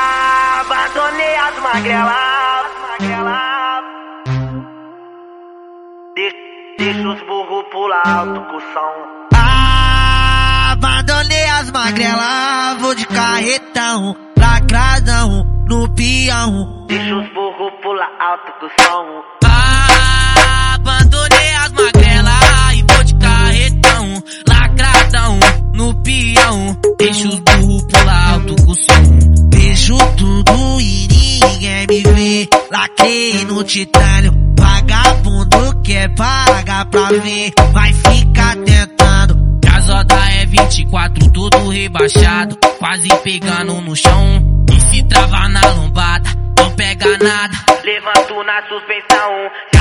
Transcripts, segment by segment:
Abandonei as magrelas, magrelas. De- Deixa os burros pular alto com o som. Abandonei as magrelas, vou de carretão, lacradão, no peão. Deixa os burros pular alto com o som. Deixa os burros pular alto com som. Vejo tudo e ninguém me vê. Lacrei no titânio, vagabundo quer pagar pra ver. Vai ficar tentando. Gasoda é 24, todo rebaixado, quase pegando no chão. E se travar na lombada, não pega nada. Levanto na suspensão.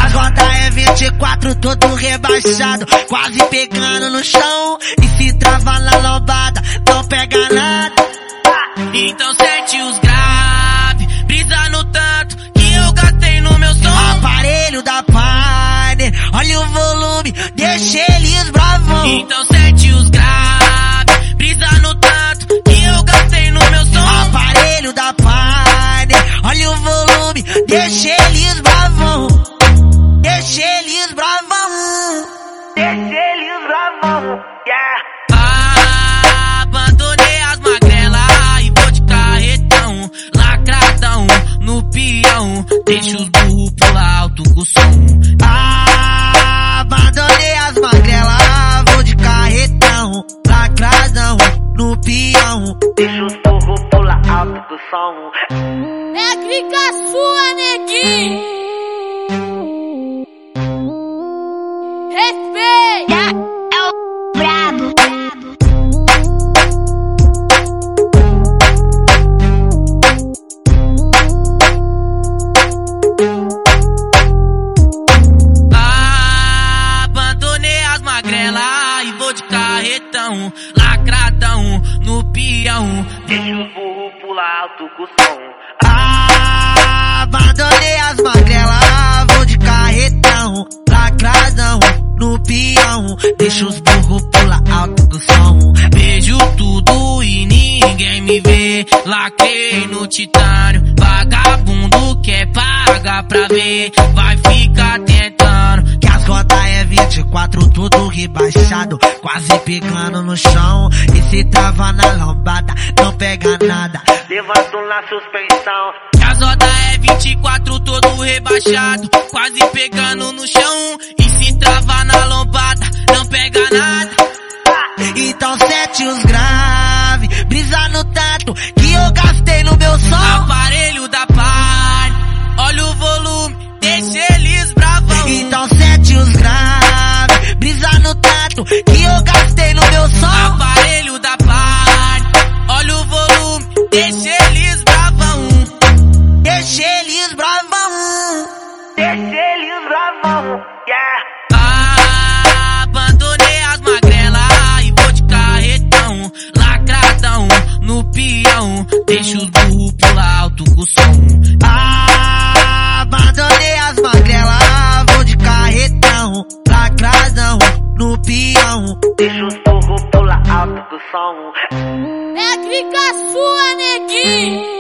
As rodas é 24, todo rebaixado, quase pegando no chão. E se trava na lombada, não pega nada. Então sente os graves, brisa no tanto que eu gastei no meu som. Aparelho da Pioneer, olha o volume, deixa eles bravão. Então sente os graves, brisa no tanto que eu gastei no meu som. Aparelho da Pioneer, olha o volume, deixa Deixa os burros pular alto com o som. Abandonei as magrelas, vou de carretão, lacradão, no peão. Deixa os burros pular alto com o som. É clica sua, neguinho! Carretão, lacradão, no peão. Deixa os burros pular alto com o som. Abandonei as magrelas, vou de carretão, lacradão, no peão. Deixa os burros pular alto do som. Vejo tudo e ninguém me vê. Lacrei no titânio, vagabundo quer pagar pra ver. Vai ficar tentando. 24, tudo rebaixado, quase pegando no chão. E se trava na lombada, não pega nada. Levanto na suspensão. Gasoda é 24, todo rebaixado, quase pegando no chão. E se travar na lombada, não pega nada. Então sete os grave, brisa no tanto que eu que eu gastei no meu som. Aparelho da par, olha o volume, deixa eles bravão. Deixa eles bravão. Deixa eles bravão. Yeah. Abandonei as magrelas e vou de carretão, lacradão, no peão. Deixa os burros pular alto com o som. No peão. Deixa os burros pular alto com o som. É clica sua, neguinho!